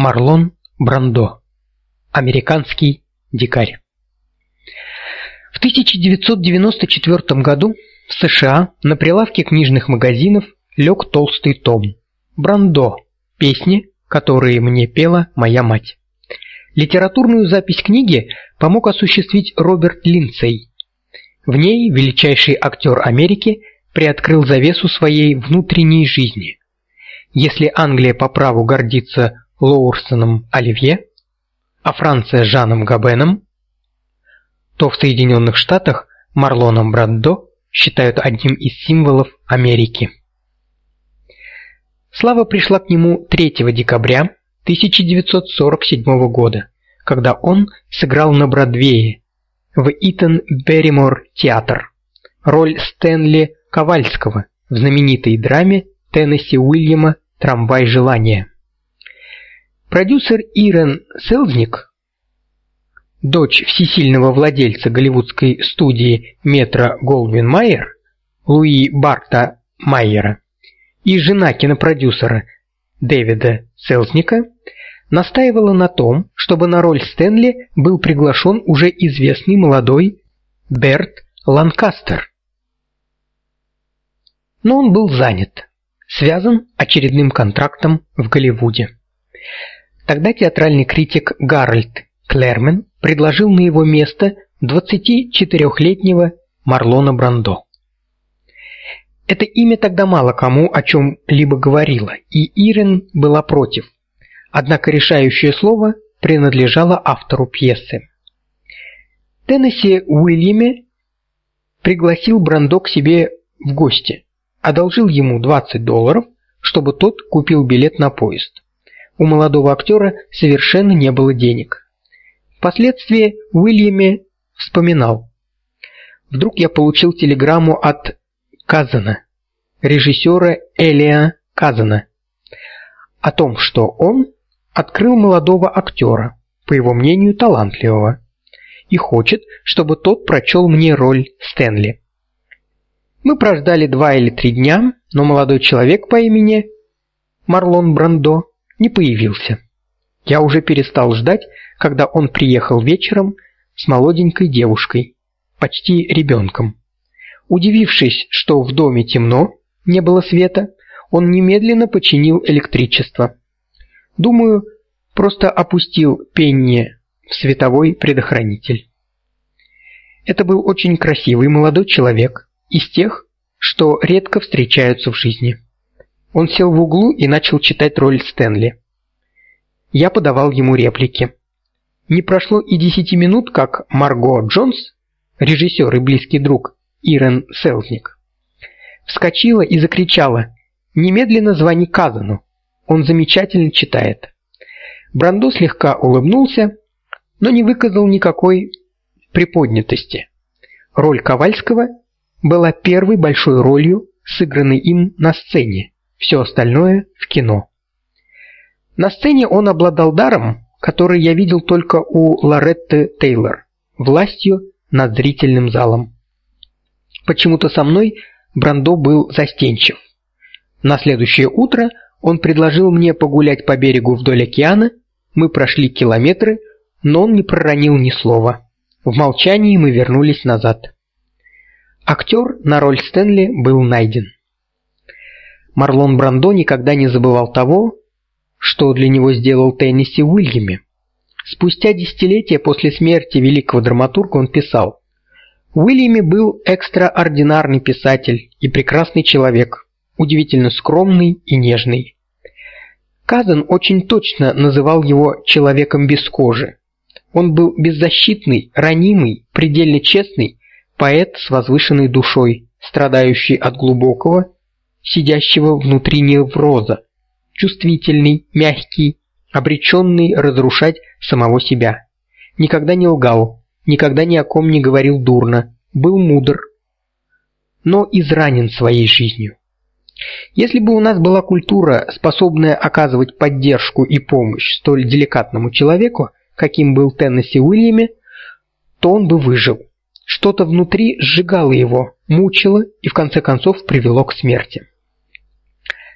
Марлон Брандо. Американский дикарь. В 1994 году в США на прилавке книжных магазинов лег толстый том Брандо. Песни, которые мне пела моя мать. Литературную запись книги помог осуществить Роберт Линдсей. В ней величайший актер Америки приоткрыл завесу своей внутренней жизни. Если Англия по праву гордится Лоурсоном Оливье, а Франция Жаном Габеном, то в Соединенных Штатах Марлоном Брандо считают одним из символов Америки. Слава пришла к нему 3 декабря 1947 года, когда он сыграл на Бродвее в Итон Берримор театр роль Стэнли Ковальского в знаменитой драме Теннесси Уильяма Трамвай желания. Продюсер Ирен Селзник, дочь всесильного владельца голливудской студии Метро Голдвин Майер, Луи Барта Майера, и жена кинопродюсера Дэвида Селзника, настаивала на том, чтобы на роль Стэнли был приглашен уже известный молодой Берт Ланкастер. Но он был занят, связан очередным контрактом в Голливуде. Тогда театральный критик Гарольд Клермен предложил на его место 24-летнего Марлона Брандо. Это имя тогда мало кому о чем либо говорило, и Ирен была против. Однако решающее слово принадлежало автору пьесы. Теннесси Уильяме пригласил Брандо к себе в гости, одолжил ему 20 долларов, чтобы тот купил билет на поезд. У молодого актера совершенно не было денег. Впоследствии Уильяме вспоминал: "Вдруг я получил телеграмму от Казана, режиссера Элия Казана, о том, что он открыл молодого актера, по его мнению, талантливого, и хочет, чтобы тот прочел мне роль Стэнли. Мы прождали два или три дня, но молодой человек по имени Марлон Брандо не появился. Я уже перестал ждать, когда он приехал вечером с молоденькой девушкой, почти ребенком. Удивившись, что в доме темно, не было света, он немедленно починил электричество. Думаю, просто опустил Пенни в световой предохранитель. Это был очень красивый молодой человек, из тех, что редко встречаются в жизни. Он сел в углу и начал читать роль Стэнли. Я подавал ему реплики. Не прошло и десяти минут, как Марго Джонс, режиссер и близкий друг Ирен Селзник, вскочила и закричала: "Немедленно звони Казану. Он замечательно читает". Брандо слегка улыбнулся, но не выказал никакой приподнятости. Роль Ковальского была первой большой ролью, сыгранной им на сцене все остальное в кино. На сцене он обладал даром, который я видел только у Лоретты Тейлор, властью над зрительным залом. Почему-то со мной Брандо был застенчив. На следующее утро он предложил мне погулять по берегу вдоль океана. Мы прошли километры, но он не проронил ни слова. В молчании мы вернулись назад. Актер на роль Стэнли был найден. Марлон Брандо никогда не забывал того, что для него сделал Тенниси Уильяме. Спустя десятилетия после смерти великого драматурга он писал: Уильяме был экстраординарный писатель и прекрасный человек, удивительно скромный и нежный. Казан очень точно называл его человеком без кожи. Он был беззащитный, ранимый, предельно честный поэт с возвышенной душой, страдающий от глубокого сидящего внутри невроза, чувствительный, мягкий, обреченный разрушать самого себя. Никогда не лгал, никогда ни о ком не говорил дурно, был мудр, но изранен своей жизнью. Если бы у нас была культура, способная оказывать поддержку и помощь столь деликатному человеку, каким был Теннесси Уильяме, то он бы выжил. Что-то внутри сжигало его, мучило и в конце концов привело к смерти.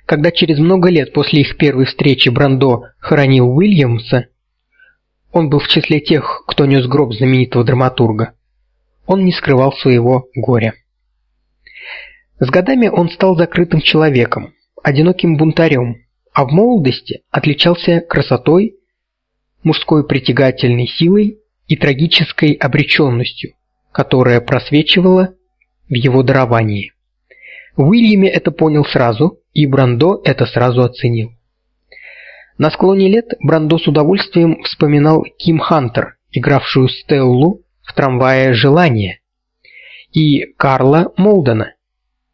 когда через много лет после их первой встречи Брандо хоронил Уильямса, он был в числе тех, кто нес гроб знаменитого драматурга. Он не скрывал своего горя. С годами он стал закрытым человеком, одиноким бунтарем, а в молодости отличался красотой, мужской притягательной силой и трагической обреченностью, которая просвечивала в его даровании. Уильяме это понял сразу, и Брандо это сразу оценил. На склоне лет Брандо с удовольствием вспоминал Ким Хантер, игравшую Стеллу в трамвае Желание, и Карла Молдена,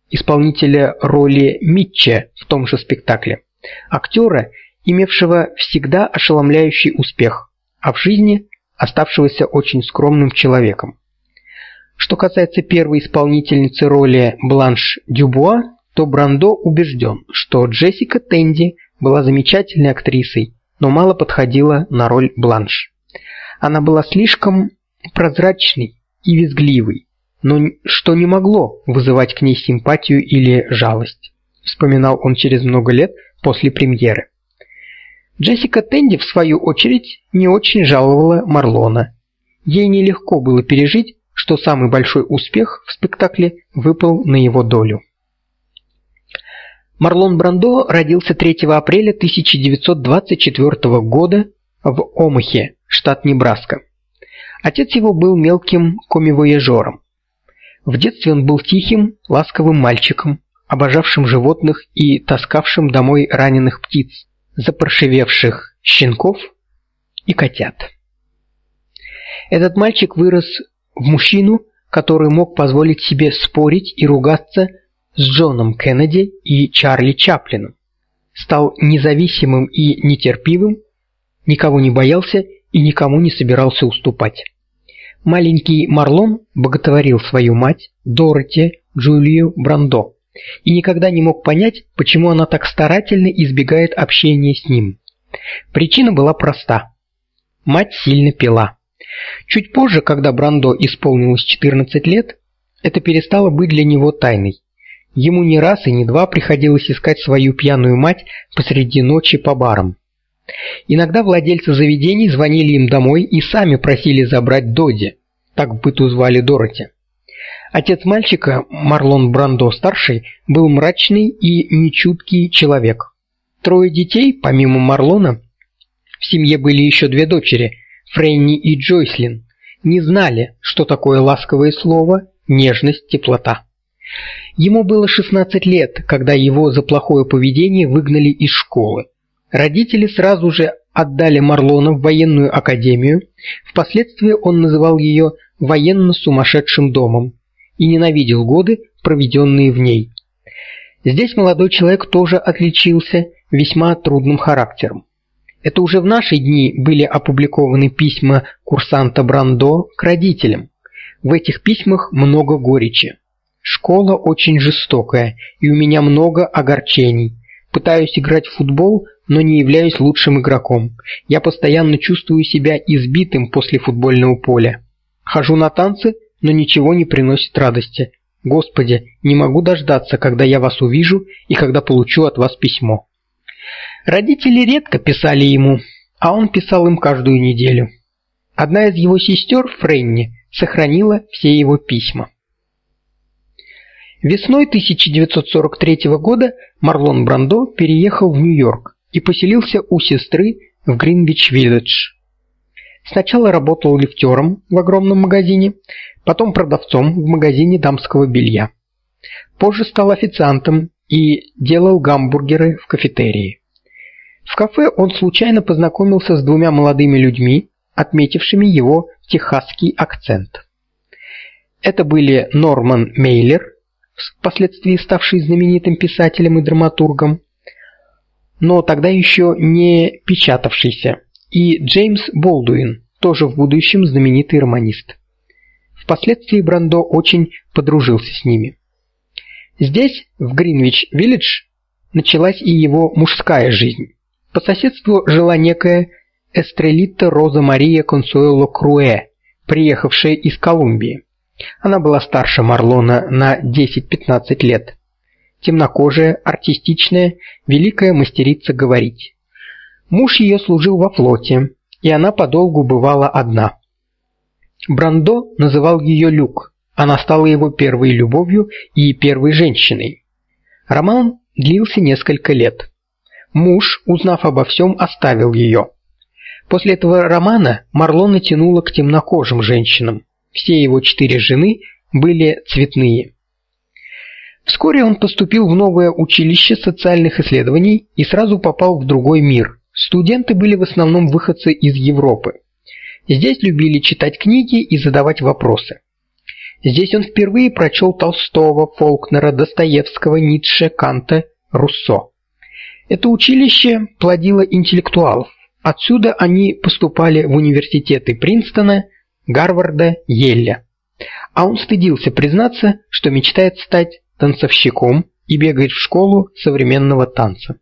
исполнителя роли Митча в том же спектакле, актера, имевшего всегда ошеломляющий успех, а в жизни оставшегося очень скромным человеком. Что касается первой исполнительницы роли Бланш Дюбуа, то Брандо убежден, что Джессика Тенди была замечательной актрисой, но мало подходила на роль Бланш. Она была слишком прозрачной и визгливой, но что не могло вызывать к ней симпатию или жалость. Вспоминал он через много лет после премьеры. Джессика Тенди в свою очередь не очень жаловала Марлона. Ей нелегко было пережить, что самый большой успех в спектакле выпал на его долю. Марлон Брандо родился 3 апреля 1924 года в Омахе, штат Небраска. Отец его был мелким комивояжером. В детстве он был тихим, ласковым мальчиком, обожавшим животных и таскавшим домой раненых птиц, запоршевевших щенков и котят. Этот мальчик вырос в мужчину, который мог позволить себе спорить и ругаться с Джоном Кеннеди и Чарли Чаплином. Стал независимым и нетерпивым, никого не боялся и никому не собирался уступать. Маленький Марлон боготворил свою мать, Дороти Джулию Брандо, и никогда не мог понять, почему она так старательно избегает общения с ним. Причина была проста. Мать сильно пила. Чуть позже, когда Брандо исполнилось 14 лет, это перестало быть для него тайной. Ему не раз и не два приходилось искать свою пьяную мать посреди ночи по барам. Иногда владельцы заведений звонили им домой и сами просили забрать Доди, так в быту звали Дороти. Отец мальчика, Марлон Брандо старший, был мрачный и нечуткий человек. Трое детей, помимо Марлона, в семье были еще две дочери, Фрэнни и Джойслин, не знали, что такое ласковое слово, нежность, теплота. Ему было 16 лет, когда его за плохое поведение выгнали из школы. Родители сразу же отдали Марлона в военную академию. Впоследствии он называл ее военно-сумасшедшим домом и ненавидел годы, проведенные в ней. Здесь молодой человек тоже отличился весьма трудным характером. Это уже в наши дни были опубликованы письма курсанта Брандо к родителям. В этих письмах много горечи. Школа очень жестокая, и у меня много огорчений. Пытаюсь играть в футбол, но не являюсь лучшим игроком. Я постоянно чувствую себя избитым после футбольного поля. Хожу на танцы, но ничего не приносит радости. Господи, не могу дождаться, когда я вас увижу и когда получу от вас письмо. Родители редко писали ему, а он писал им каждую неделю. Одна из его сестер, Френни, сохранила все его письма. Весной 1943 года Марлон Брандо переехал в Нью-Йорк и поселился у сестры в Гринвич-Виллидж. Сначала работал лифтером в огромном магазине, потом продавцом в магазине дамского белья. Позже стал официантом и делал гамбургеры в кафетерии. В кафе он случайно познакомился с двумя молодыми людьми, отметившими его техасский акцент. Это были Норман Мейлер, впоследствии ставший знаменитым писателем и драматургом, но тогда еще не печатавшийся, и Джеймс Болдуин, тоже в будущем знаменитый романист. Впоследствии Брандо очень подружился с ними. Здесь, в Гринвич-Виллидж, началась и его мужская жизнь. По соседству жила некая Эстрелита Роза Мария Консуэло Круэ, приехавшая из Колумбии. Она была старше Марлона на 10-15 лет. темнокожая, артистичная, великая мастерица говорить. Муж ее служил во флоте, и она подолгу бывала одна. Брандо называл ее Люк. Она стала его первой любовью и первой женщиной. Роман длился несколько лет. Муж, узнав обо всем, оставил ее. После этого романа Марлона тянуло к темнокожим женщинам. Все его четыре жены были цветные. Вскоре он поступил в новое училище социальных исследований и сразу попал в другой мир. Студенты были в основном выходцы из Европы. Здесь любили читать книги и задавать вопросы. Здесь он впервые прочел Толстого, Фолкнера, Достоевского, Ницше, Канта, Руссо. Это училище плодило интеллектуалов. Отсюда они поступали в университеты Принстона, Гарварда, Йеля. А он стыдился признаться, что мечтает стать танцовщиком и бегает в школу современного танца.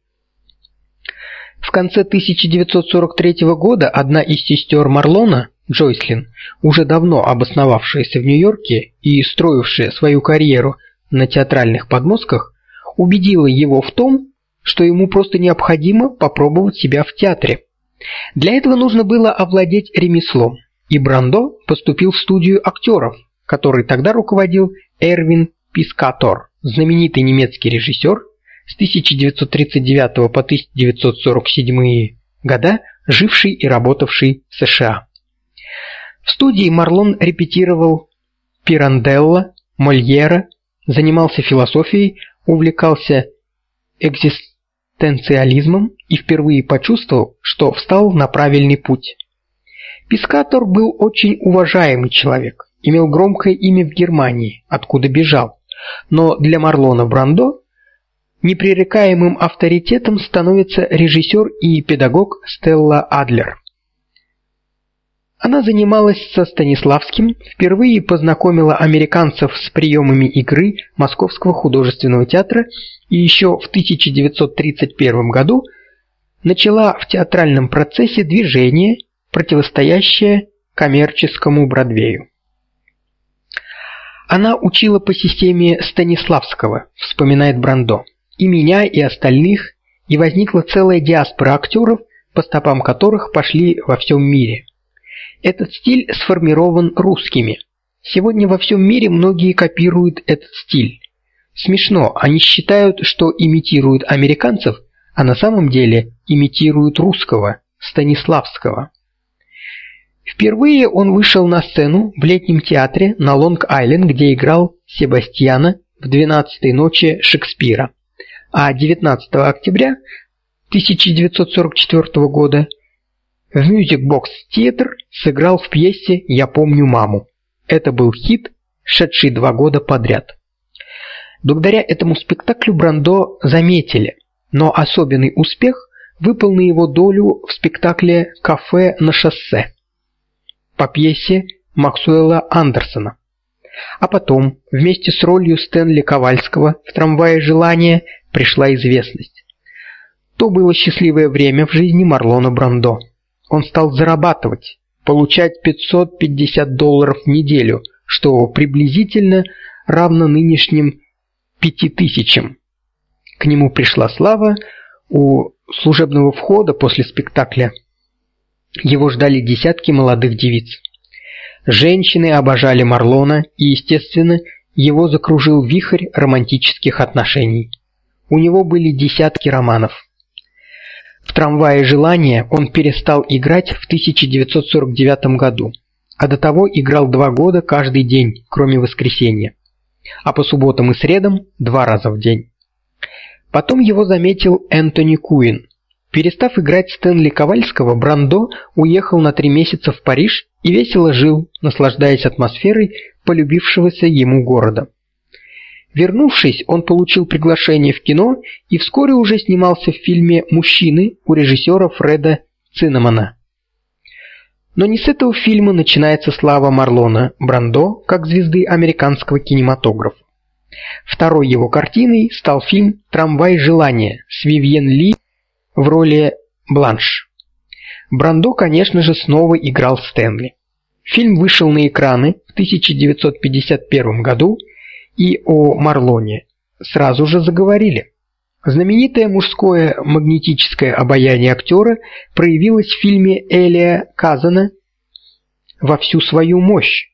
В конце 1943 года одна из сестер Марлона, Джойслин, уже давно обосновавшаяся в Нью-Йорке и строившая свою карьеру на театральных подмостках, убедила его в том, что ему просто необходимо попробовать себя в театре. Для этого нужно было овладеть ремеслом, и Брандо поступил в студию актеров, которой тогда руководил Эрвин Пискатор, знаменитый немецкий режиссер, с 1939 по 1947 года живший и работавший в США. В студии Марлон репетировал Пиранделла, Мольера, занимался философией, увлекался экзистенциализмом и впервые почувствовал, что встал на правильный путь. Пискатор был очень уважаемый человек, имел громкое имя в Германии, откуда бежал. Но для Марлона Брандо непререкаемым авторитетом становится режиссер и педагог Стелла Адлер. Она занималась со Станиславским, впервые познакомила американцев с приемами игры Московского художественного театра и еще в 1931 году начала в театральном процессе движение, противостоящее коммерческому Бродвею. Она учила по системе Станиславского, вспоминает Брандо. И меня, и остальных, и возникла целая диаспора актеров, по стопам которых пошли во всем мире. Этот стиль сформирован русскими. Сегодня во всем мире многие копируют этот стиль. Смешно, они считают, что имитируют американцев, а на самом деле имитируют русского, Станиславского. Впервые он вышел на сцену в летнем театре на Лонг-Айленд, где играл Себастьяна в «Двенадцатой ночи» Шекспира. А 19 октября 1944 года Music Box Theatre сыграл в пьесе «Я помню маму». Это был хит, шедший два года подряд. Благодаря этому спектаклю Брандо заметили, но особенный успех выпал на его долю в спектакле «Кафе на шоссе» по пьесе Максуэла Андерсона. А потом, вместе с ролью Стэнли Ковальского в «Трамвае желания» пришла известность. То было счастливое время в жизни Марлона Брандо. Он стал зарабатывать, получать 550 долларов в неделю, что приблизительно равно нынешним 5000. К нему пришла слава, у служебного входа после спектакля его ждали десятки молодых девиц. Женщины обожали Марлона, и, естественно, его закружил вихрь романтических отношений. У него были десятки романов. В трамвае желания он перестал играть в 1949 году, а до того играл два года каждый день, кроме воскресенья, а по субботам и средам два раза в день. Потом его заметил Энтони Куин, Перестав играть Стэнли Ковальского, Брандо уехал на три месяца в Париж и весело жил, наслаждаясь атмосферой полюбившегося ему города. Вернувшись, он получил приглашение в кино и вскоре уже снимался в фильме «Мужчины» у режиссера Фреда Циннамона. Но не с этого фильма начинается слава Марлона Брандо как звезды американского кинематографа. Второй его картиной стал фильм «Трамвай желания» с Вивьен Ли в роли Бланш. Брандо, конечно же, снова играл Стэнли. Фильм вышел на экраны в 1951 году и о Марлоне сразу же заговорили. Знаменитое мужское магнетическое обаяние актера проявилось в фильме Элия Казана во всю свою мощь.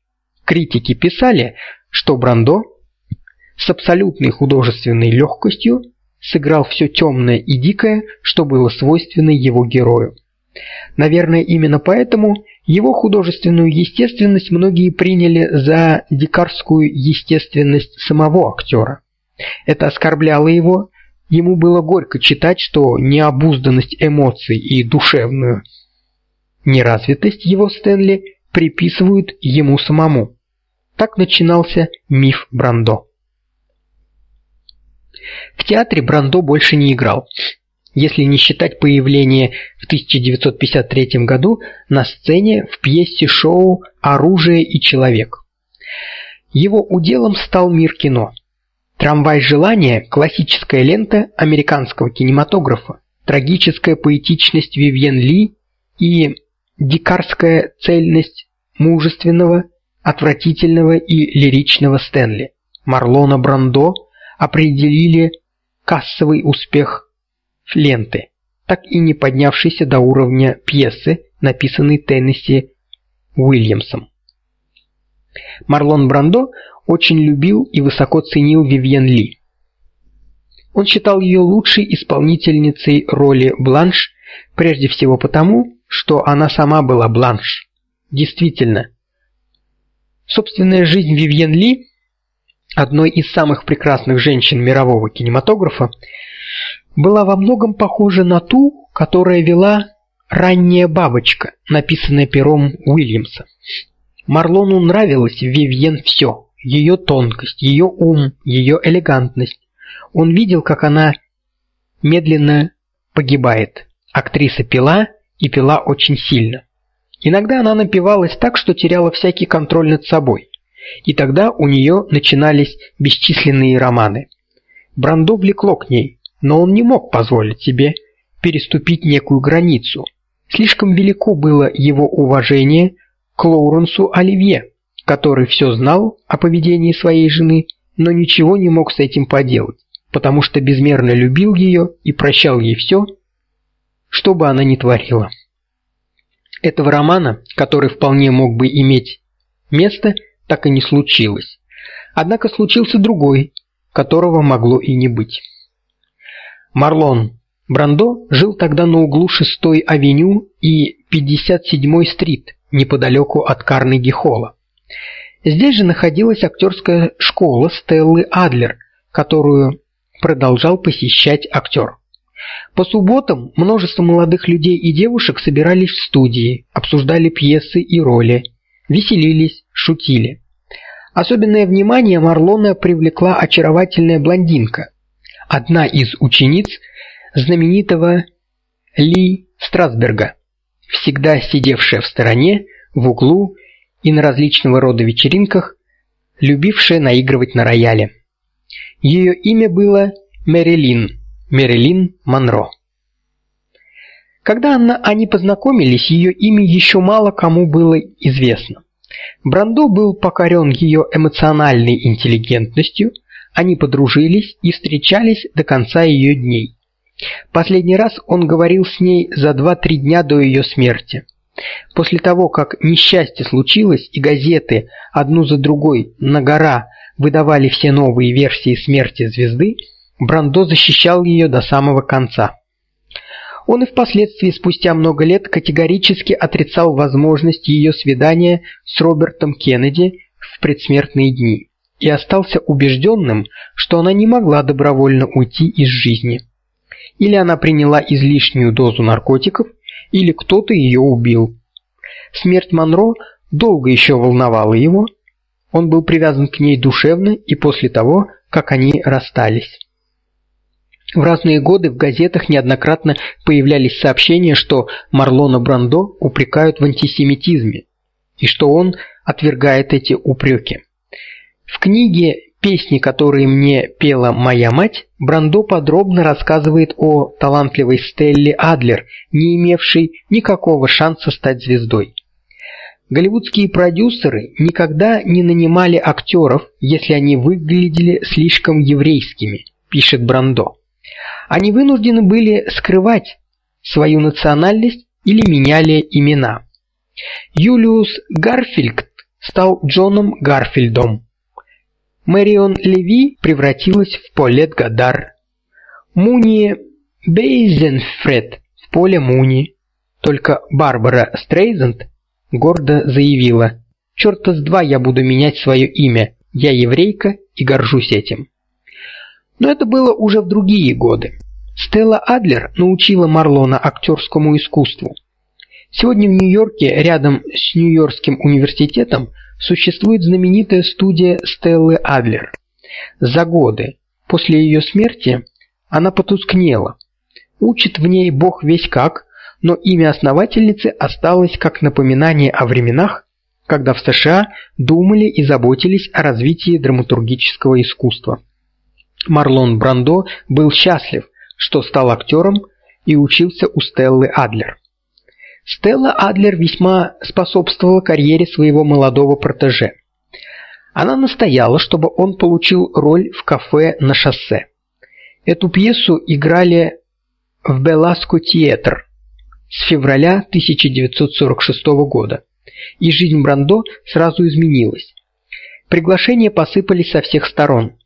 Критики писали, что Брандо с абсолютной художественной легкостью сыграл все темное и дикое, что было свойственно его герою. Наверное, именно поэтому его художественную естественность многие приняли за дикарскую естественность самого актера. Это оскорбляло его, ему было горько читать, что необузданность эмоций и душевную неразвитость его Стэнли приписывают ему самому. Так начинался миф Брандо. В театре Брандо больше не играл, если не считать появление в 1953 году на сцене в пьесе шоу Оружие и человек. Его уделом стал мир кино. Трамвай желания классическая лента американского кинематографа, трагическая поэтичность Вивьен Ли и дикарская цельность мужественного, отвратительного и лиричного Стэнли. Марлона Брандо определили кассовый успех ленты, так и не поднявшийся до уровня пьесы, написанной Теннесси Уильямсом. Марлон Брандо очень любил и высоко ценил Вивьен Ли. Он считал ее лучшей исполнительницей роли Бланш, прежде всего потому, что она сама была Бланш. Действительно, собственная жизнь Вивьен Ли, одной из самых прекрасных женщин мирового кинематографа, была во многом похожа на ту, которая вела ранняя бабочка, написанная пером Уильямса. Марлону нравилось в Вивьен все: ее тонкость, ее ум, ее элегантность. Он видел, как она медленно погибает. Актриса пила и пила очень сильно. Иногда она напивалась так, что теряла всякий контроль над собой. И тогда у нее начинались бесчисленные романы. Брандо влекло к ней, но он не мог позволить себе переступить некую границу. Слишком велико было его уважение к Лоуренсу Оливье, который все знал о поведении своей жены, но ничего не мог с этим поделать, потому что безмерно любил ее и прощал ей все, что бы она ни творила. Этого романа, который вполне мог бы иметь место, так и не случилось. Однако случился другой, которого могло и не быть. Марлон Брандо жил тогда на углу 6-й авеню и 57-й стрит, неподалеку от Карнеги-холла. Здесь же находилась актерская школа Стеллы Адлер, которую продолжал посещать актер. По субботам множество молодых людей и девушек собирались в студии, обсуждали пьесы и роли, веселились, шутили. Особенное внимание Марлона привлекла очаровательная блондинка, одна из учениц знаменитого Ли Страсберга, всегда сидевшая в стороне, в углу и на различного рода вечеринках, любившая наигрывать на рояле. Ее имя было Мэрилин, Мэрилин Монро. Когда она, они познакомились, ее имя еще мало кому было известно. Брандо был покорен ее эмоциональной интеллигентностью, они подружились и встречались до конца ее дней. Последний раз он говорил с ней за 2-3 дня до ее смерти. После того, как несчастье случилось и газеты одну за другой на гора выдавали все новые версии смерти звезды, Брандо защищал ее до самого конца. Он и впоследствии, спустя много лет, категорически отрицал возможность ее свидания с Робертом Кеннеди в предсмертные дни и остался убежденным, что она не могла добровольно уйти из жизни. Или она приняла излишнюю дозу наркотиков, или кто-то ее убил. Смерть Монро долго еще волновала его. Он был привязан к ней душевно и после того, как они расстались. В разные годы в газетах неоднократно появлялись сообщения, что Марлона Брандо упрекают в антисемитизме и что он отвергает эти упреки. В книге Песни, которые мне пела моя мать, Брандо подробно рассказывает о талантливой Стелле Адлер, не имевшей никакого шанса стать звездой. Голливудские продюсеры никогда не нанимали актеров, если они выглядели слишком еврейскими, пишет Брандо. Они вынуждены были скрывать свою национальность или меняли имена. Юлиус Гарфилд стал Джоном Гарфилдом. Мэрион Леви превратилась в Полет Гадар. Муни Бейзенфред в поле Муни. Только Барбара Стрейзенд гордо заявила: «Чёрта с два я буду менять свое имя. Я еврейка и горжусь этим". Но это было уже в другие годы. Стелла Адлер научила Марлона актерскому искусству. Сегодня в Нью-Йорке, рядом с Нью-Йоркским университетом, существует знаменитая студия Стеллы Адлер. За годы после ее смерти она потускнела. Учит в ней Бог весь как, но имя основательницы осталось как напоминание о временах, когда в США думали и заботились о развитии драматургического искусства. Марлон Брандо был счастлив, что стал актером и учился у Стеллы Адлер. Стелла Адлер весьма способствовала карьере своего молодого протеже. Она настояла, чтобы он получил роль в кафе на шоссе. Эту пьесу играли в Беласко театр с февраля 1946 года, и жизнь Брандо сразу изменилась. Приглашения посыпались со всех сторон.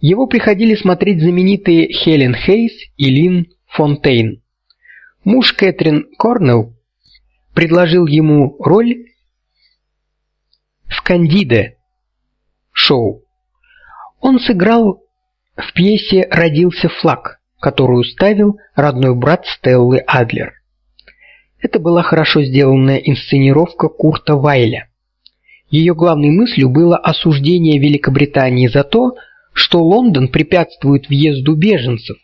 Его приходили смотреть знаменитые Хелен Хейс и Лин Фонтейн. Муж Кэтрин Корнелл предложил ему роль в Кандиде шоу. Он сыграл в пьесе Родился флаг, которую ставил родной брат Стеллы Адлер. Это была хорошо сделанная инсценировка Курта Вайля. Ее главной мыслью было осуждение Великобритании за то, что Лондон препятствует въезду беженцев,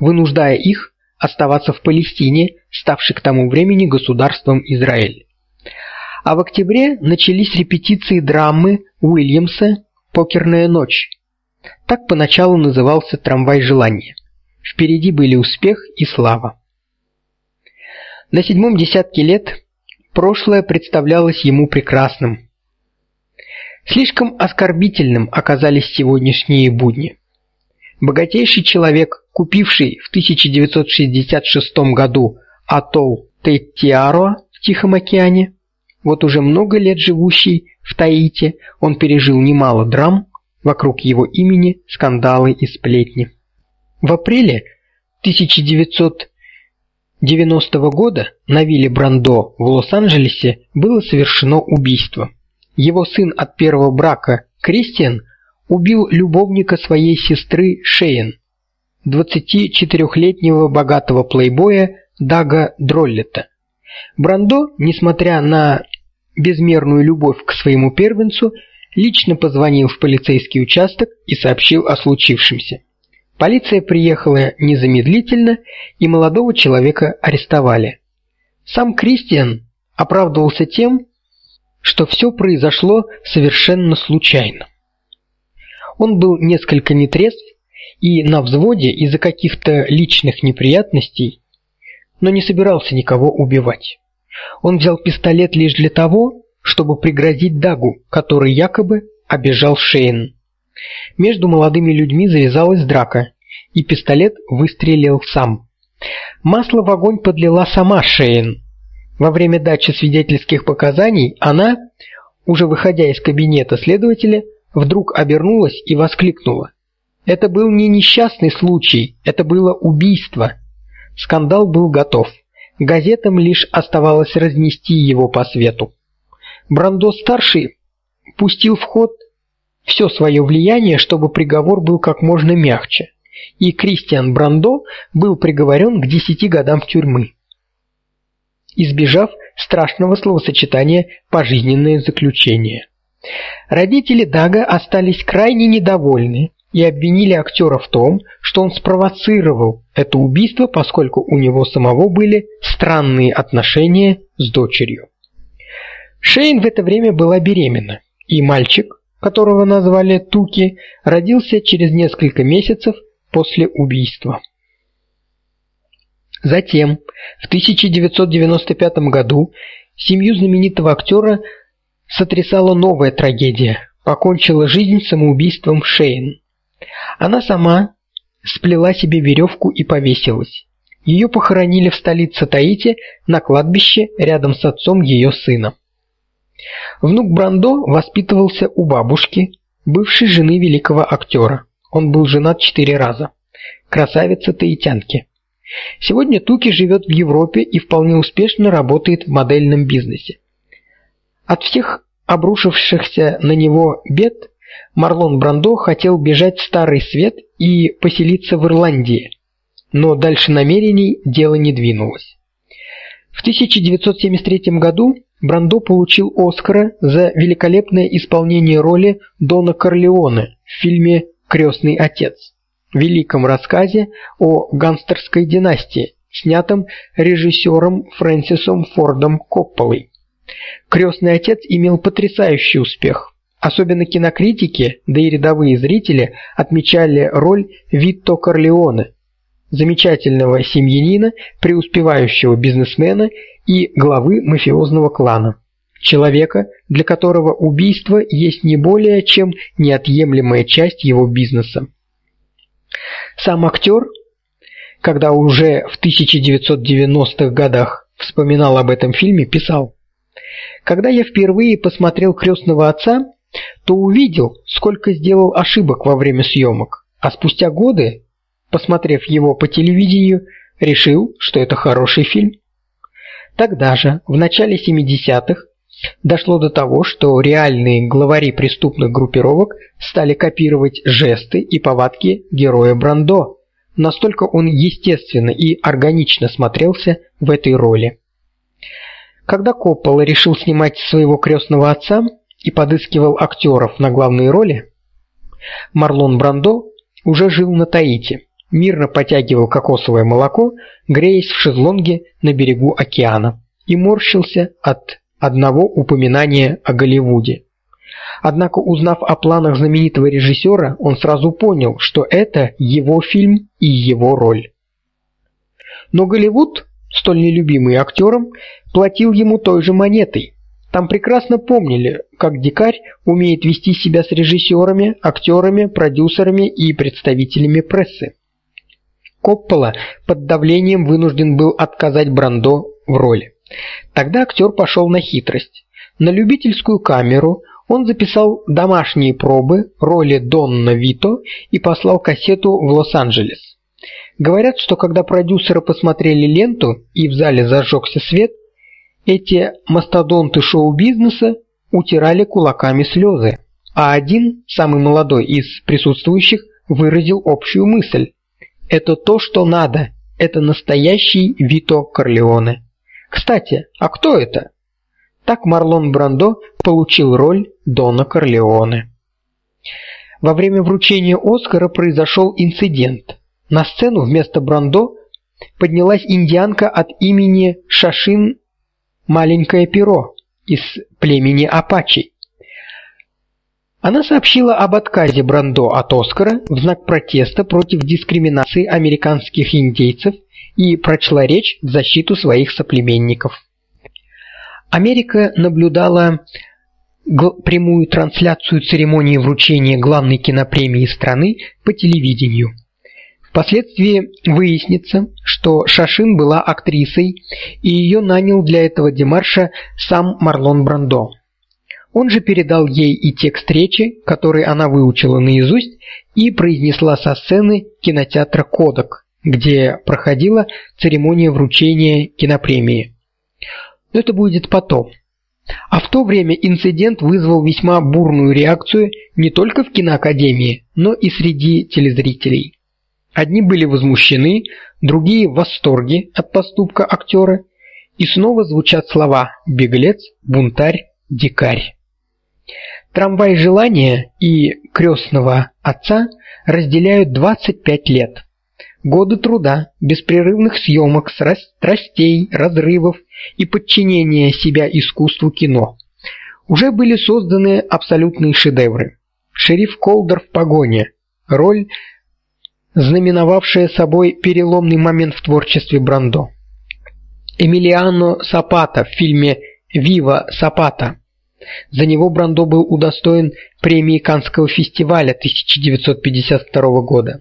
вынуждая их оставаться в Палестине, ставшей к тому времени государством Израиль. А в октябре начались репетиции драмы Уильямса Покерная ночь. Так поначалу назывался Трамвай желания. Впереди были успех и слава. На седьмом десятке лет прошлое представлялось ему прекрасным. Слишком оскорбительным оказались сегодняшние будни. Богатейший человек, купивший в 1966 году атолл Теттиароа в Тихом океане, вот уже много лет живущий в Таити, он пережил немало драм вокруг его имени, скандалы и сплетни. В апреле 1990 года на вилле Брандо в Лос-Анджелесе было совершено убийство. Его сын от первого брака, Кристиан, убил любовника своей сестры Шейн, 24-летнего богатого плейбоя Дага Дроллета. Брандо, несмотря на безмерную любовь к своему первенцу, лично позвонил в полицейский участок и сообщил о случившемся. Полиция приехала незамедлительно, и молодого человека арестовали. Сам Кристиан оправдывался тем, что все произошло совершенно случайно. Он был несколько нетрезв и на взводе из-за каких-то личных неприятностей, но не собирался никого убивать. Он взял пистолет лишь для того, чтобы пригрозить Дагу, который якобы обижал Шейн. Между молодыми людьми завязалась драка, и пистолет выстрелил сам. Масло в огонь подлила сама Шейн. Во время дачи свидетельских показаний она, уже выходя из кабинета следователя, вдруг обернулась и воскликнула: "Это был не несчастный случай, это было убийство". Скандал был готов. Газетам лишь оставалось разнести его по свету. Брандо старший пустил в ход все свое влияние, чтобы приговор был как можно мягче, и Кристиан Брандо был приговорен к десяти годам тюрьмы, избежав страшного словосочетания пожизненное заключение. Родители Дага остались крайне недовольны и обвинили актера в том, что он спровоцировал это убийство, поскольку у него самого были странные отношения с дочерью. Шейн в это время была беременна, и мальчик, которого назвали Туки, родился через несколько месяцев после убийства. Затем, в 1995 году, семью знаменитого актера сотрясала новая трагедия. Покончила жизнь самоубийством Шейн. Она сама сплела себе веревку и повесилась. Ее похоронили в столице Таити на кладбище рядом с отцом ее сына. Внук Брандо воспитывался у бабушки, бывшей жены великого актера. Он был женат четыре раза. Красавица таитянки. Сегодня Туки живет в Европе и вполне успешно работает в модельном бизнесе. От всех обрушившихся на него бед Марлон Брандо хотел бежать в Старый Свет и поселиться в Ирландии, но дальше намерений дело не двинулось. В 1973 году Брандо получил Оскара за великолепное исполнение роли Дона Корлеоне в фильме Крестный отец, великом рассказе о гангстерской династии, снятом режиссером Фрэнсисом Фордом Копполой. Крестный отец имел потрясающий успех. Особенно кинокритики, да и рядовые зрители отмечали роль Витто Корлеоне, замечательного семьянина, преуспевающего бизнесмена и главы мафиозного клана. Человека, для которого убийство есть не более чем неотъемлемая часть его бизнеса. Сам актер, когда уже в 1990-х годах вспоминал об этом фильме, писал: "Когда я впервые посмотрел Крестного отца, то увидел, сколько сделал ошибок во время съемок, а спустя годы посмотрев его по телевидению, решил, что это хороший фильм. Тогда же, в начале 70-х, дошло до того, что реальные главари преступных группировок стали копировать жесты и повадки героя Брандо. Настолько он естественно и органично смотрелся в этой роли. Когда Коппола решил снимать своего крестного отца и подыскивал актеров на главные роли, Марлон Брандо уже жил на Таити мирно потягивал кокосовое молоко, греясь в шезлонге на берегу океана, и морщился от одного упоминания о Голливуде. Однако, узнав о планах знаменитого режиссера, он сразу понял, что это его фильм и его роль. Но Голливуд, столь нелюбимый актером, платил ему той же монетой. Там прекрасно помнили, как дикарь умеет вести себя с режиссерами, актерами, продюсерами и представителями прессы. Коппола под давлением вынужден был отказать Брандо в роли. Тогда актер пошел на хитрость. На любительскую камеру он записал домашние пробы роли Донна Вито и послал кассету в Лос-Анджелес. Говорят, что когда продюсеры посмотрели ленту и в зале зажегся свет, эти мастодонты шоу-бизнеса утирали кулаками слезы, а один, самый молодой из присутствующих, выразил общую мысль: это то, что надо. Это настоящий Вито Корлеоне. Кстати, а кто это? Так Марлон Брандо получил роль Дона Корлеоне. Во время вручения Оскара произошел инцидент. На сцену вместо Брандо поднялась индианка от имени Шашин Маленькое перо из племени апачи. Она сообщила об отказе Брандо от Оскара в знак протеста против дискриминации американских индейцев и прочла речь в защиту своих соплеменников. Америка наблюдала прямую трансляцию церемонии вручения главной кинопремии страны по телевидению. Впоследствии выяснится, что Шашин была актрисой, и ее нанял для этого демарша сам Марлон Брандо. Он же передал ей и текст речи, который она выучила наизусть и произнесла со сцены кинотеатра Кодак, где проходила церемония вручения кинопремии. Но это будет потом. А в то время инцидент вызвал весьма бурную реакцию не только в киноакадемии, но и среди телезрителей. Одни были возмущены, другие в восторге от поступка актера, и снова звучат слова: беглец, бунтарь, дикарь. Трамвай желания и крестного отца разделяют 25 лет. Годы труда, беспрерывных съемок, страстей, разрывов и подчинения себя искусству кино. Уже были созданы абсолютные шедевры. Шериф Колдер в погоне. Роль, знаменовавшая собой переломный момент в творчестве Брандо. Эмилиано Сапата в фильме Вива Сапата. За него Брандо был удостоен премии Каннского фестиваля 1952 года.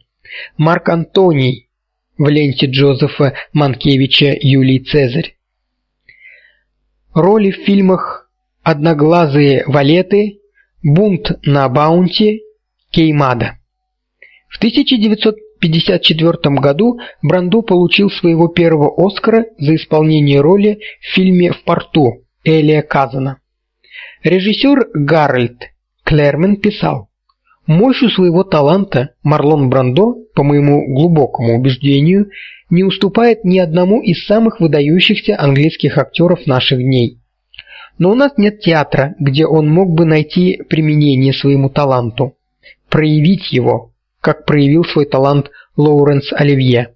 Марк Антоний в ленте Джозефа Манкевича Юлий Цезарь. Роли в фильмах Одноглазые валеты, Бунт на Баунти, Кеймада. В 1954 году Брандо получил своего первого Оскара за исполнение роли в фильме В порту Элия Казана. Режиссер Гарольд Клермен писал: Мощью своего таланта Марлон Брандо, по моему глубокому убеждению, не уступает ни одному из самых выдающихся английских актеров наших дней. Но у нас нет театра, где он мог бы найти применение своему таланту, проявить его, как проявил свой талант Лоуренс Оливье,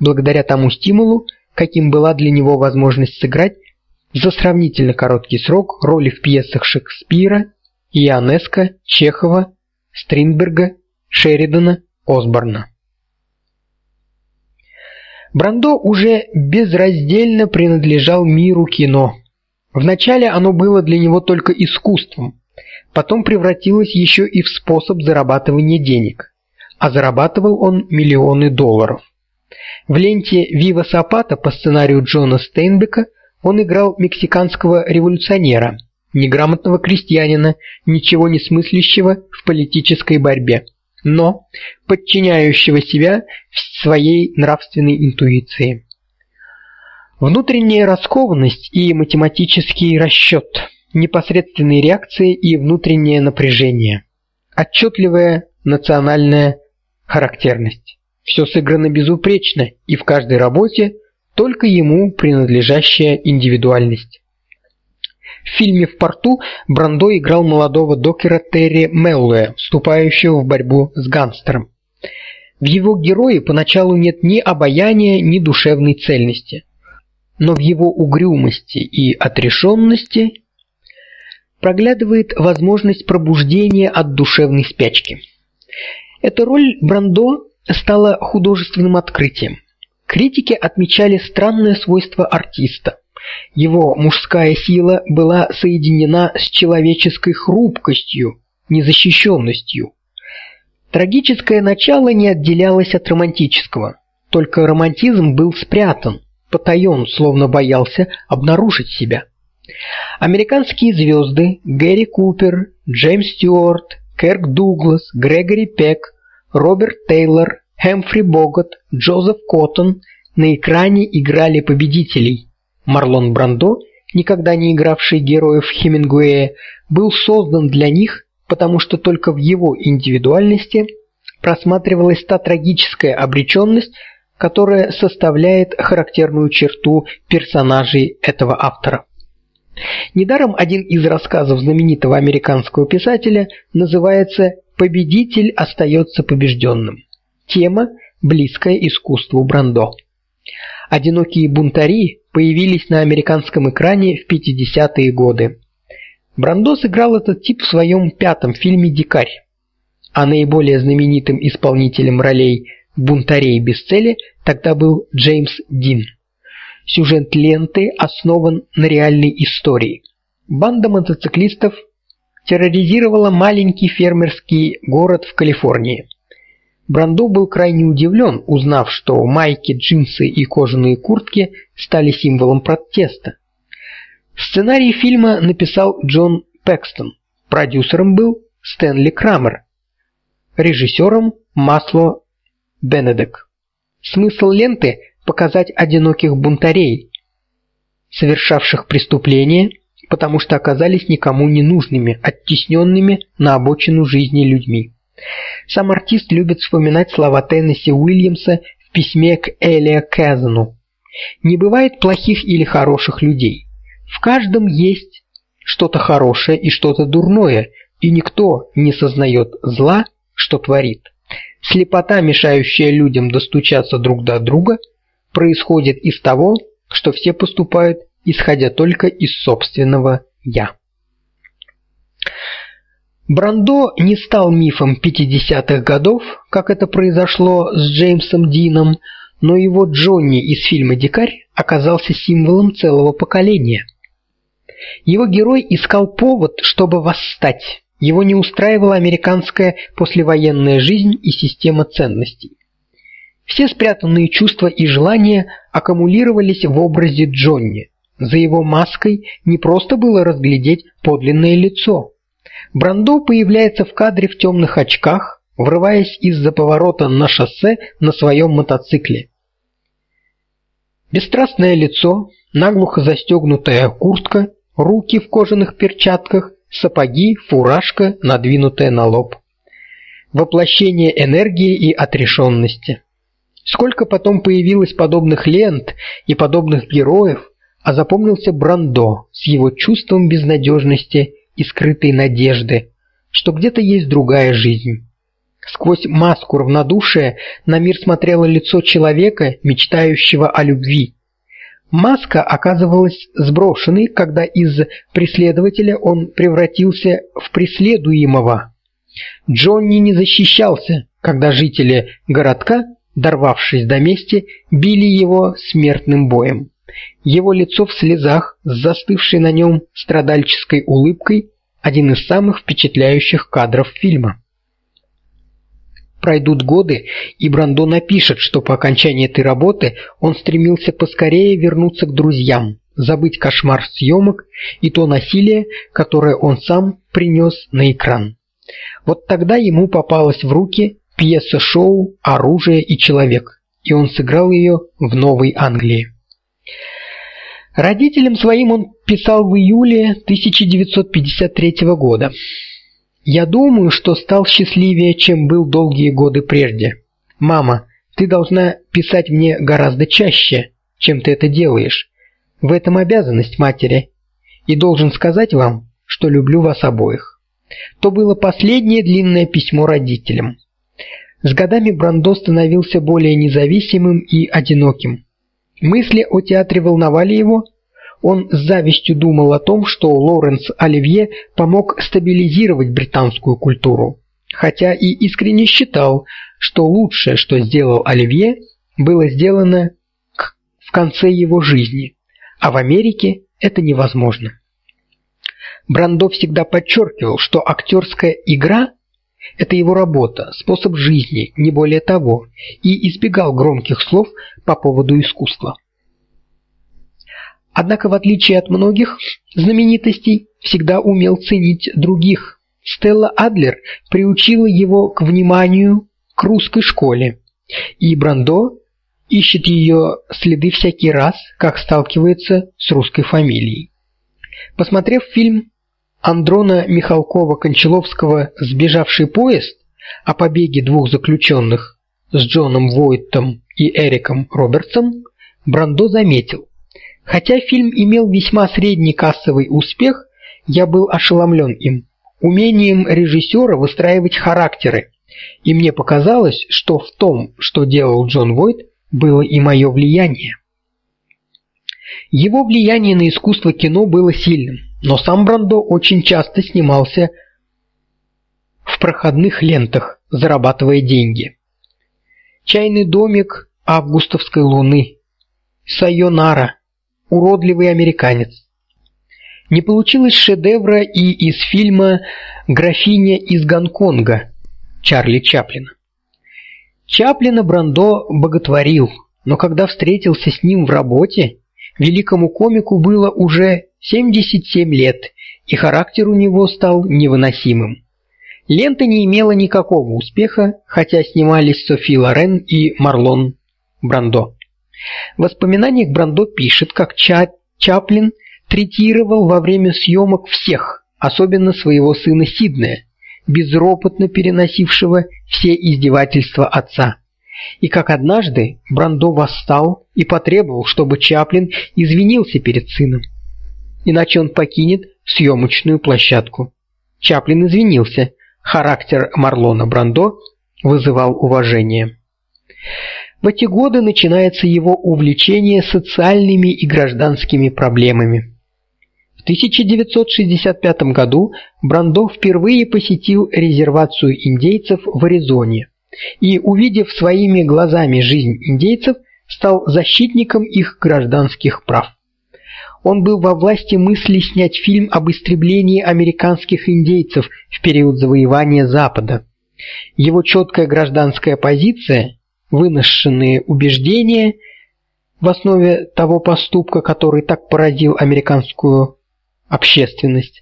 благодаря тому стимулу, каким была для него возможность сыграть за сравнительно короткий срок роли в пьесах Шекспира, Ионеско, Чехова, Стринберга, Шеридана, Осборна. Брандо уже безраздельно принадлежал миру кино. Вначале оно было для него только искусством, потом превратилось еще и в способ зарабатывания денег. А зарабатывал он миллионы долларов. В ленте Вива Сапата по сценарию Джона Стейнбека он играл мексиканского революционера – неграмотного крестьянина, ничего не смыслящего в политической борьбе, но подчиняющего себя своей нравственной интуиции. Внутренняя раскованность и математический расчет, непосредственные реакции и внутреннее напряжение, отчетливая национальная характерность. Все сыграно безупречно, и в каждой работе только ему принадлежащая индивидуальность. В фильме «В порту» Брандо играл молодого докера Терри Меллоя, вступающего в борьбу с гангстером. В его герое поначалу нет ни обаяния, ни душевной цельности. Но в его угрюмости и отрешенности проглядывает возможность пробуждения от душевной спячки. Эта роль Брандо стала художественным открытием. Критики отмечали странное свойство артиста. Его мужская сила была соединена с человеческой хрупкостью, незащищенностью. Трагическое начало не отделялось от романтического, только романтизм был спрятан, потаен, словно боялся обнаружить себя. Американские звезды Гэри Купер, Джеймс Стюарт, Кирк Дуглас, Грегори Пек, Роберт Тейлор, Хэмфри Богот, Джозеф Коттон на экране играли победителей – Марлон Брандо, никогда не игравший героев Хемингуэя, был создан для них, потому что только в его индивидуальности просматривалась та трагическая обречённость, которая составляет характерную черту персонажей этого автора. Недаром один из рассказов знаменитого американского писателя называется Победитель остается побежденным. Тема близкая искусству Брандо. Одинокие бунтари появились на американском экране в 50-е годы. Брандо сыграл этот тип в своем пятом фильме Дикарь. А наиболее знаменитым исполнителем ролей бунтарей без цели тогда был Джеймс Дин. Сюжет ленты основан на реальной истории. Банда мотоциклистов терроризировала маленький фермерский город в Калифорнии. Брандо был крайне удивлен, узнав, что майки, джинсы и кожаные куртки стали символом протеста. Сценарий фильма написал Джон Пэкстон. Продюсером был Стэнли Крамер. Режиссером Масло Бенедек. Смысл ленты показать одиноких бунтарей, совершавших преступления, потому что оказались никому не нужными, оттесненными на обочину жизни людьми. Сам артист любит вспоминать слова Теннесси Уильямса в письме к Элия Казану. Не бывает плохих или хороших людей. В каждом есть что-то хорошее и что-то дурное, и никто не сознает зла, что творит. Слепота, мешающая людям достучаться друг до друга, происходит из того, что все поступают исходя только из собственного я. Брандо не стал мифом 50-х годов, как это произошло с Джеймсом Дином, но его Джонни из фильма Дикарь оказался символом целого поколения. Его герой искал повод, чтобы восстать. Его не устраивала американская послевоенная жизнь и система ценностей. Все спрятанные чувства и желания аккумулировались в образе Джонни. За его маской не просто было разглядеть подлинное лицо. Брандо появляется в кадре в темных очках, врываясь из-за поворота на шоссе на своем мотоцикле. Бесстрастное лицо, наглухо застегнутая куртка, руки в кожаных перчатках, сапоги, фуражка, надвинутая на лоб. Воплощение энергии и отрешенности. Сколько потом появилось подобных лент и подобных героев, а запомнился Брандо с его чувством безнадежности и скрытой надежды, что где-то есть другая жизнь. Сквозь маску равнодушия на мир смотрело лицо человека, мечтающего о любви. Маска оказывалась сброшенной, когда из преследователя он превратился в преследуемого. Джонни не защищался, когда жители городка дорвавшись до мести, били его смертным боем. Его лицо в слезах, с застывшей на нем страдальческой улыбкой, один из самых впечатляющих кадров фильма. Пройдут годы, и Брандо напишет, что по окончании этой работы он стремился поскорее вернуться к друзьям, забыть кошмар съемок и то насилие, которое он сам принес на экран. Вот тогда ему попалась в руки пьеса-шоу «Оружие и человек», и он сыграл ее в Новой Англии. Родителям своим он писал в июле 1953 года. «Я думаю, что стал счастливее, чем был долгие годы прежде. Мама, ты должна писать мне гораздо чаще, чем ты это делаешь. В этом обязанность матери. И должен сказать вам, что люблю вас обоих». То было последнее длинное письмо родителям. С годами Брандо становился более независимым и одиноким. Мысли о театре волновали его. Он с завистью думал о том, что Лоренс Оливье помог стабилизировать британскую культуру, хотя и искренне считал, что лучшее, что сделал Оливье, было сделано в конце его жизни, а в Америке это невозможно. Брандо всегда подчеркивал, что актерская игра это его работа, способ жизни, не более того, и избегал громких слов по поводу искусства. Однако, в отличие от многих знаменитостей, всегда умел ценить других. Стелла Адлер приучила его к вниманию к русской школе, и Брандо ищет ее следы всякий раз, как сталкивается с русской фамилией. Посмотрев фильм Андрона Михалкова-Кончаловского «Сбежавший поезд» о побеге двух заключенных с Джоном Войтом и Эриком Робертсом, Брандо заметил: "Хотя фильм имел весьма средний кассовый успех, я был ошеломлен им, умением режиссера выстраивать характеры, и мне показалось, что в том, что делал Джон Войт, было и мое влияние". Его влияние на искусство кино было сильным. Но сам Брандо очень часто снимался в проходных лентах, зарабатывая деньги. Чайный домик августовской луны, Сайонара, уродливый американец. Не получилось шедевра и из фильма Графиня из Гонконга Чарли Чаплина. Чаплина Брандо боготворил, но когда встретился с ним в работе, великому комику было уже 77 лет, и характер у него стал невыносимым. Лента не имела никакого успеха, хотя снимались Софи Лорен и Марлон Брандо. В воспоминаниях Брандо пишет, как Ча Чаплин третировал во время съемок всех, особенно своего сына Сиднея, безропотно переносившего все издевательства отца. И как однажды Брандо восстал и потребовал, чтобы Чаплин извинился перед сыном иначе он покинет съемочную площадку. Чаплин извинился. Характер Марлона Брандо вызывал уважение. В эти годы начинается его увлечение социальными и гражданскими проблемами. В 1965 году Брандо впервые посетил резервацию индейцев в Аризоне и, увидев своими глазами жизнь индейцев, стал защитником их гражданских прав. Он был во власти мысли снять фильм об истреблении американских индейцев в период завоевания Запада. Его четкая гражданская позиция, выношенные убеждения в основе того поступка, который так поразил американскую общественность,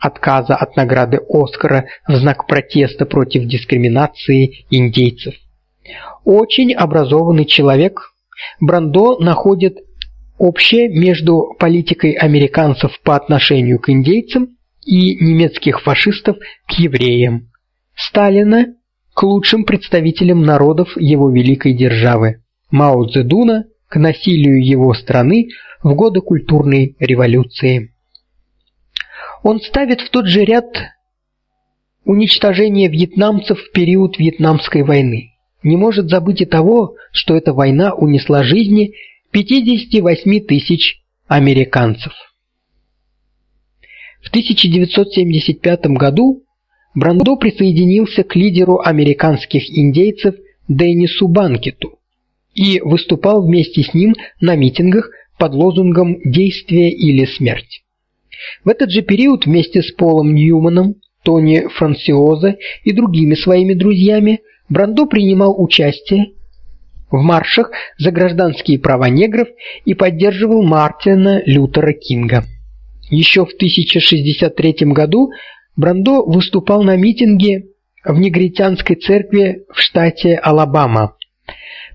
отказа от награды Оскара в знак протеста против дискриминации индейцев. Очень образованный человек, Брандо находит общее между политикой американцев по отношению к индейцам и немецких фашистов к евреям. Сталина к лучшим представителям народов его великой державы, Мао Цзэдуна к насилию его страны в годы культурной революции. Он ставит в тот же ряд уничтожение вьетнамцев в период Вьетнамской войны. Не может забыть и того, что эта война унесла жизни 58 тысяч американцев. В 1975 году Брандо присоединился к лидеру американских индейцев Деннису Банкету и выступал вместе с ним на митингах под лозунгом «Действие или смерть». В этот же период вместе с Полом Ньюманом, Тони Франсиоза и другими своими друзьями Брандо принимал участие в маршах за гражданские права негров и поддерживал Мартина Лютера Кинга. Еще в 1063 году Брандо выступал на митинге в негритянской церкви в штате Алабама.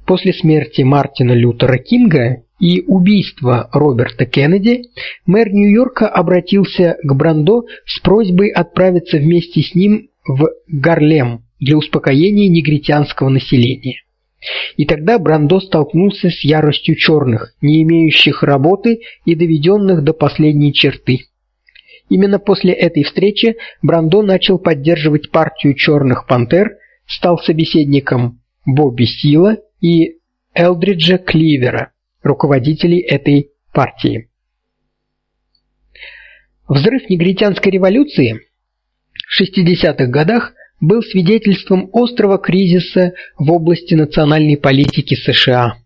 После смерти Мартина Лютера Кинга и убийства Роберта Кеннеди мэр Нью-Йорка обратился к Брандо с просьбой отправиться вместе с ним в Гарлем для успокоения негритянского населения. И тогда Брандо столкнулся с яростью черных, не имеющих работы и доведенных до последней черты. Именно после этой встречи Брандо начал поддерживать партию черных пантер, стал собеседником Бобби Сила и Элдриджа Кливера, руководителей этой партии. Взрыв негритянской революции в 60-х годах был свидетельством острого кризиса в области национальной политики США.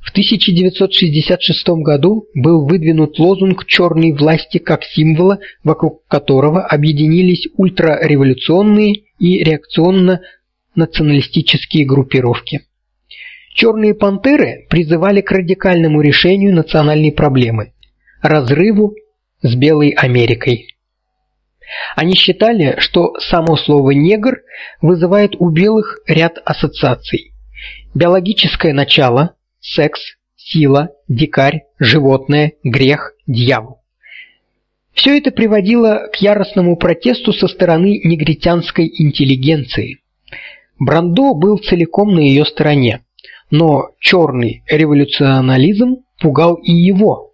В 1966 году был выдвинут лозунг черной власти как символа, вокруг которого объединились ультрареволюционные и реакционно-националистические группировки. Черные пантеры призывали к радикальному решению национальной проблемы разрыву с белой Америкой. Они считали, что само слово негр вызывает у белых ряд ассоциаций. Биологическое начало, секс, сила, дикарь, животное, грех, дьявол. Все это приводило к яростному протесту со стороны негритянской интеллигенции. Брандо был целиком на ее стороне, но черный революционализм пугал и его.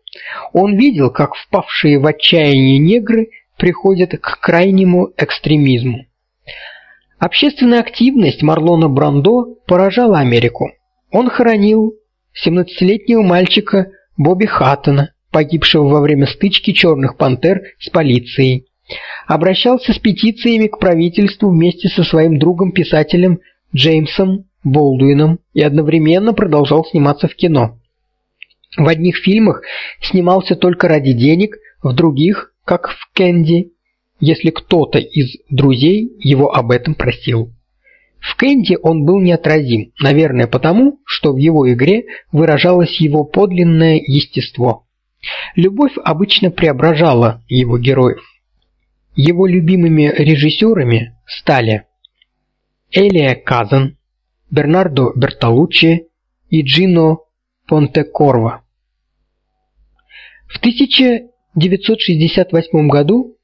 Он видел, как впавшие в отчаяние негры приходят к крайнему экстремизму. Общественная активность Марлона Брандо поражала Америку. Он хоронил 17-летнего мальчика Бобби Хаттона, погибшего во время стычки черных пантер с полицией. Обращался с петициями к правительству вместе со своим другом-писателем Джеймсом Болдуином и одновременно продолжал сниматься в кино. В одних фильмах снимался только ради денег, в других как в Кэнди, если кто-то из друзей его об этом просил. В Кэнди он был неотразим, наверное, потому, что в его игре выражалось его подлинное естество. Любовь обычно преображала его героев. Его любимыми режиссерами стали Элия Казан, Бернардо Бертолуччи и Джино Понтекорво. В 1000 1968 году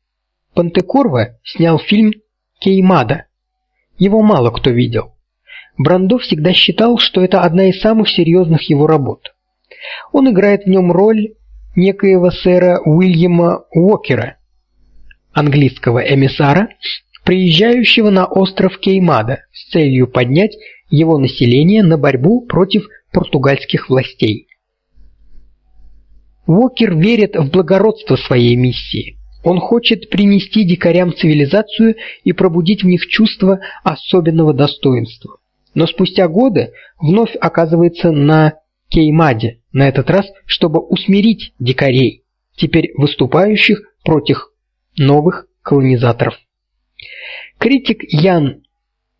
Пантекорво снял фильм Кеймада. Его мало кто видел. Брандо всегда считал, что это одна из самых серьезных его работ. Он играет в нем роль некоего сэра Уильяма Уокера, английского эмиссара, приезжающего на остров Кеймада с целью поднять его население на борьбу против португальских властей. Уокер верит в благородство своей миссии. Он хочет принести дикарям цивилизацию и пробудить в них чувство особенного достоинства. Но спустя годы вновь оказывается на Кеймаде, на этот раз, чтобы усмирить дикарей, теперь выступающих против новых колонизаторов. Критик Ян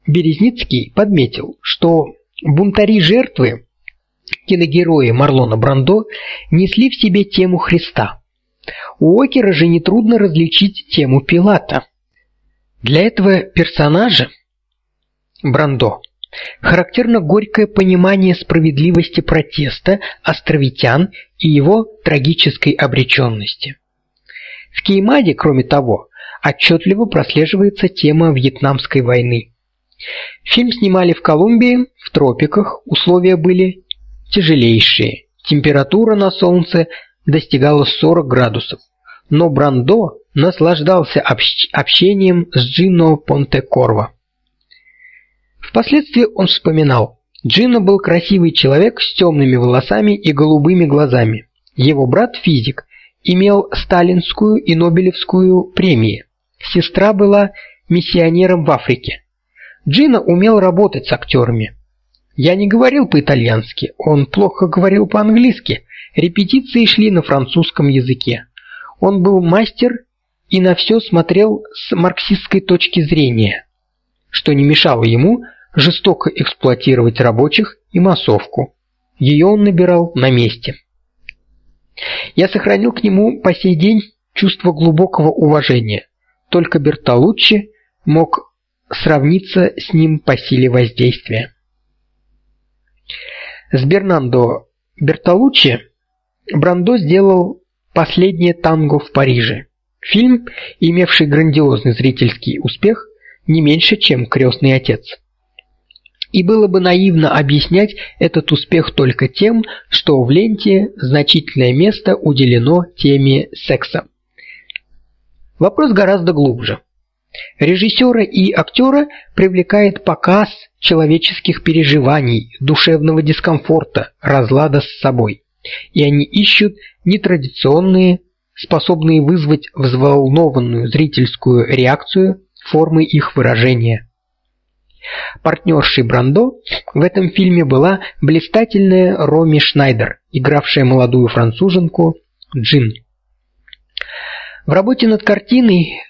Березницкий подметил, что бунтари-жертвы, киногерои Марлона Брандо, несли в себе тему Христа. У Окера же нетрудно различить тему Пилата. Для этого персонажа Брандо характерно горькое понимание справедливости протеста островитян и его трагической обреченности. В Кеймаде, кроме того, отчетливо прослеживается тема Вьетнамской войны. Фильм снимали в Колумбии, в тропиках, условия были тяжелейшие. Температура на солнце достигала 40 градусов. Но Брандо наслаждался общ общением с Джино Понтекорво. Впоследствии он вспоминал: Джино был красивый человек с темными волосами и голубыми глазами. Его брат физик, имел сталинскую и нобелевскую премии. Сестра была миссионером в Африке. Джина умел работать с актерами. Я не говорил по-итальянски, он плохо говорил по-английски. Репетиции шли на французском языке. Он был мастер и на все смотрел с марксистской точки зрения, что не мешало ему жестоко эксплуатировать рабочих и массовку. Ее он набирал на месте. Я сохранил к нему по сей день чувство глубокого уважения. Только Бертолуччи мог сравниться с ним по силе воздействия. С Бернандо Бертолуччи Брандо сделал Последнее танго в Париже. Фильм, имевший грандиозный зрительский успех, не меньше, чем Крестный отец. И было бы наивно объяснять этот успех только тем, что в ленте значительное место уделено теме секса. Вопрос гораздо глубже. Режиссера и актера привлекает показ человеческих переживаний, душевного дискомфорта, разлада с собой. И они ищут нетрадиционные, способные вызвать взволнованную зрительскую реакцию формы их выражения. Партнершей Брандо в этом фильме была блистательная Роми Шнайдер, игравшая молодую француженку Джин. В работе над картиной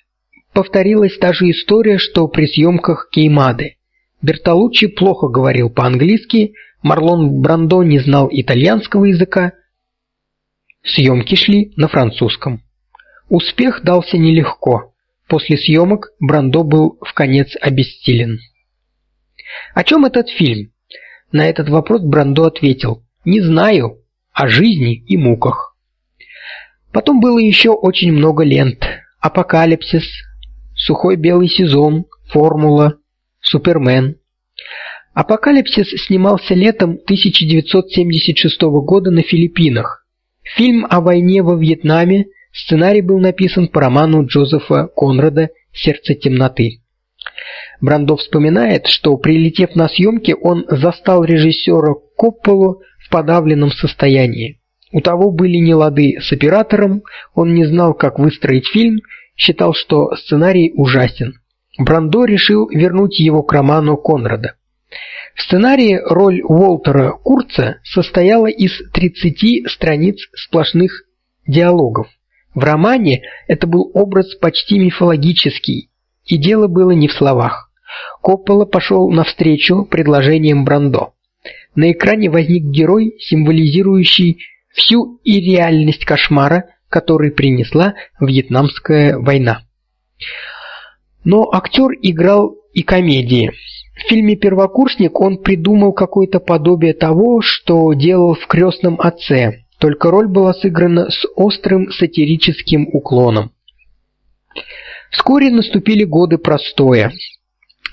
повторилась та же история, что при съемках Кеймады. Бертолуччи плохо говорил по-английски, Марлон Брандо не знал итальянского языка. Съемки шли на французском. Успех дался нелегко. После съемок Брандо был в конец обессилен. О чем этот фильм? На этот вопрос Брандо ответил: "Не знаю, о жизни и муках". Потом было еще очень много лент: Апокалипсис, Сухой белый сезон, Формула, Супермен. Апокалипсис снимался летом 1976 года на Филиппинах. Фильм о войне во Вьетнаме, сценарий был написан по роману Джозефа Конрада Сердце темноты. Брандо вспоминает, что прилетев на съемки, он застал режиссера Копполу в подавленном состоянии. У того были нелады с оператором, он не знал, как выстроить фильм, считал, что сценарий ужасен. Брандо решил вернуть его к роману Конрада. В сценарии роль Уолтера Курца состояла из 30 страниц сплошных диалогов. В романе это был образ почти мифологический, и дело было не в словах. Коппола пошел навстречу предложениям Брандо. На экране возник герой, символизирующий всю ирреальность кошмара, который принесла Вьетнамская война. Но актер играл и комедии. В фильме Первокурсник он придумал какое-то подобие того, что делал в Крестном отце, только роль была сыграна с острым сатирическим уклоном. Вскоре наступили годы простоя,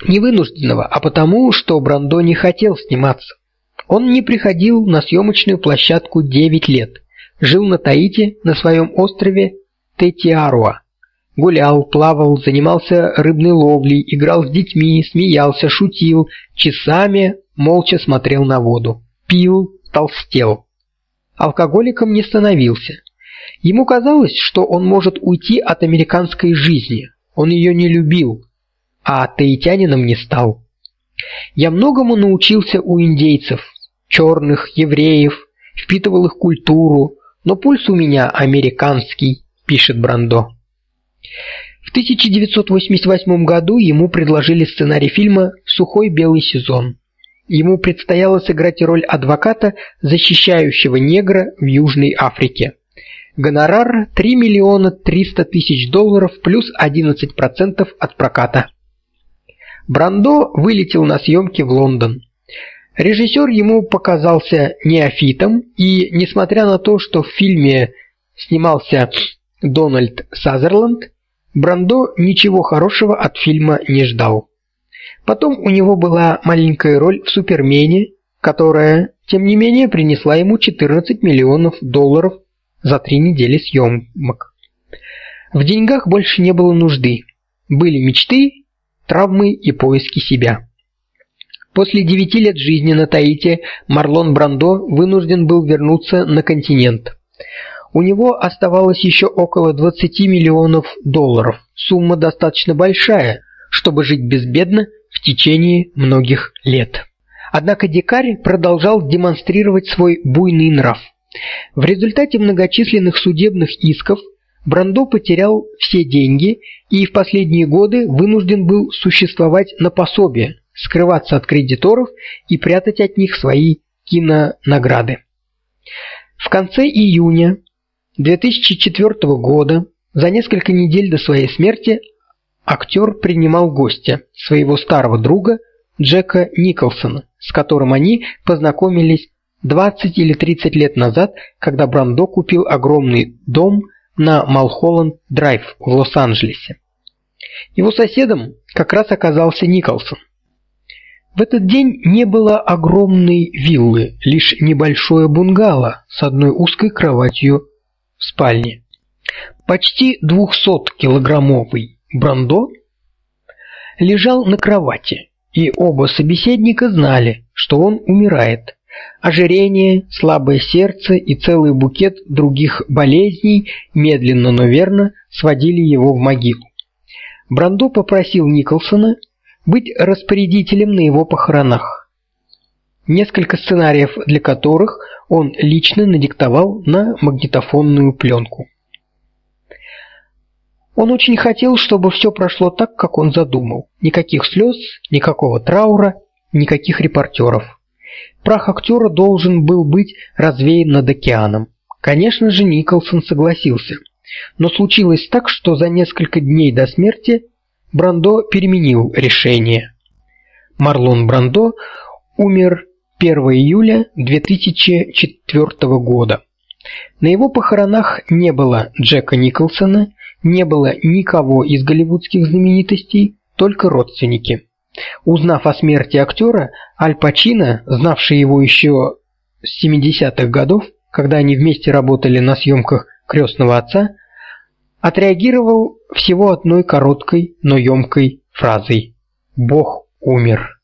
не вынужденного, а потому, что Брандо не хотел сниматься. Он не приходил на съемочную площадку 9 лет. Жил на Таити, на своем острове Тетиаруа. Гулял, плавал, занимался рыбной ловлей, играл с детьми, смеялся, шутил, часами молча смотрел на воду. Пил, толстел. Алкоголиком не становился. Ему казалось, что он может уйти от американской жизни. Он ее не любил, а таитянином не стал. Я многому научился у индейцев, черных, евреев, впитывал их культуру, но пульс у меня американский, пишет Брандо. В 1988 году ему предложили сценарий фильма Сухой белый сезон. Ему предстояло сыграть роль адвоката, защищающего негра в Южной Африке. Гонорар 3 миллиона 300 тысяч долларов плюс 11% от проката. Брандо вылетел на съемки в Лондон. Режиссер ему показался неофитом, и несмотря на то, что в фильме снимался Дональд Сазерленд, Брандо ничего хорошего от фильма не ждал. Потом у него была маленькая роль в Супермене, которая, тем не менее, принесла ему 14 миллионов долларов за три недели съемок. В деньгах больше не было нужды. Были мечты, травмы и поиски себя. После девяти лет жизни на Таити Марлон Брандо вынужден был вернуться на континент. У него оставалось еще около 20 миллионов долларов. Сумма достаточно большая, чтобы жить безбедно в течение многих лет. Однако дикарь продолжал демонстрировать свой буйный нрав. В результате многочисленных судебных исков Брандо потерял все деньги и в последние годы вынужден был существовать на пособие, скрываться от кредиторов и прятать от них свои кинонаграды. В конце июня 2004 года, за несколько недель до своей смерти, актер принимал гостя, своего старого друга Джека Николсона, с которым они познакомились 20 или 30 лет назад, когда Брандо купил огромный дом на Малхолланд-драйв в Лос-Анджелесе. Его соседом как раз оказался Николсон. В этот день не было огромной виллы, лишь небольшое бунгало с одной узкой кроватью в спальне. Почти 200-килограммовый Брандо лежал на кровати, и оба собеседника знали, что он умирает. Ожирение, слабое сердце и целый букет других болезней медленно, но верно сводили его в могилу. Брандо попросил Николсона быть распорядителем на его похоронах. Несколько сценариев для которых он лично надиктовал на магнитофонную пленку. Он очень хотел, чтобы все прошло так, как он задумал. Никаких слез, никакого траура, никаких репортеров. Прах актера должен был быть развеян над океаном. Конечно же, Николсон согласился. Но случилось так, что за несколько дней до смерти Брандо переменил решение. Марлон Брандо умер 1 июля 2004 года. На его похоронах не было Джека Николсона, не было никого из голливудских знаменитостей, только родственники. Узнав о смерти актера, Аль Пачино, знавший его еще с 70-х годов, когда они вместе работали на съемках «Крестного отца», отреагировал всего одной короткой, но емкой фразой: "Бог умер".